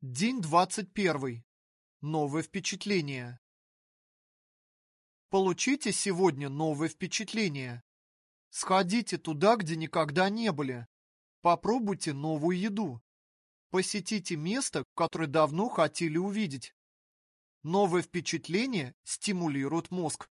День двадцать первый. Новое впечатление. Получите сегодня новое впечатление. Сходите туда, где никогда не были. Попробуйте новую еду. Посетите место, которое давно хотели увидеть. Новые впечатления стимулируют мозг.